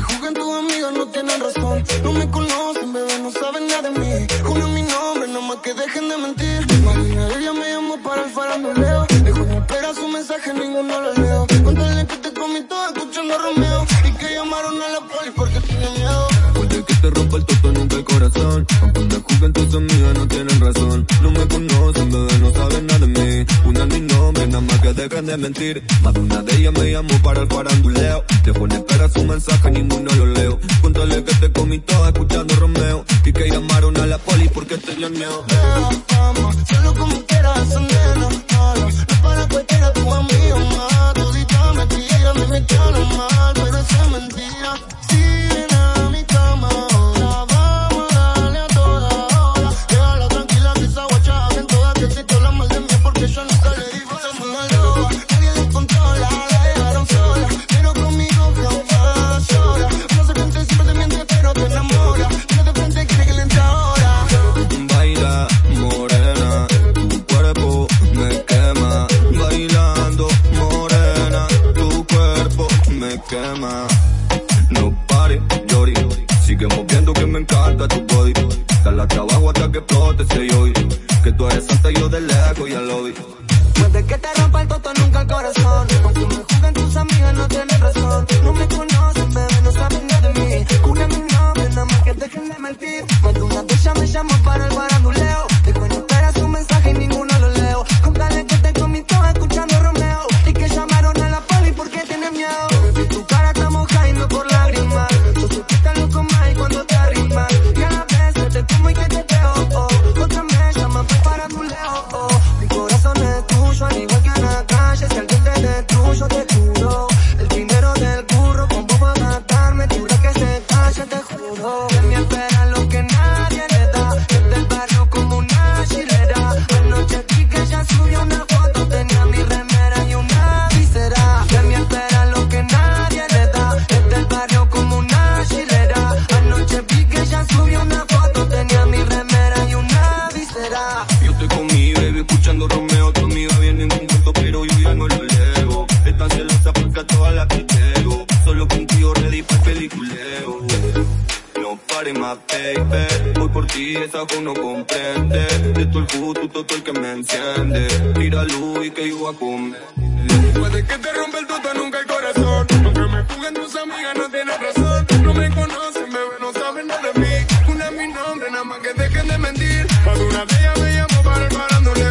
me juzguen tus amigos no tienen razón. No me conocen, bebé, no saben nada de mí. Juro mi nombre, nada más que dejen de mentir. Marina, ella me llamó para el faranduleo. Dejó en espera su mensaje, ninguno lo leo. Contale que te comí todo escuchando Romeo. Y que llamaron a la poli porque tiene miedo. Puede que te rompa el toto, nunca el corazón. Aunque me juzguen tus amigas no tienen razón. No me conocen, bebé, no saben nada de mí. Más que dejen de mentir. Más de una de ellas me llamó para el faranduleo. Dejó en espera su mensaje, ninguno lo leo. Cuéntale que te comí todo escuchando Romeo. Y que llamaron a la poli porque miedo. Vamos, No pare, Yori, sigue moviendo que me encanta tu body. Dale trabajo hasta que explote ese hoy. Que tú eres santa yo de lejos ya lo vi. Puede que te rompa el toto, nunca el corazón. Aunque me juzguen tus amigas, no tienen razón. No me conocen, bebé, no saben nada de mí. Jura mi nombre, nada más que dejen de mentir. Más de una ellas me llamó para el baranduleo. party, my baby. Voy por ti, es algo no comprende. De tu el tú todo el que me enciende. Tira luz y que yo a comer. Puede que te rompa el toto, nunca el corazón. Aunque me juguen tus amigas, no tienes razón. No me conocen, bebé, no saben nada de mí. Una es mi nombre, nada más que dejen de mentir. Cuando una de ellas me llamó para el parándole.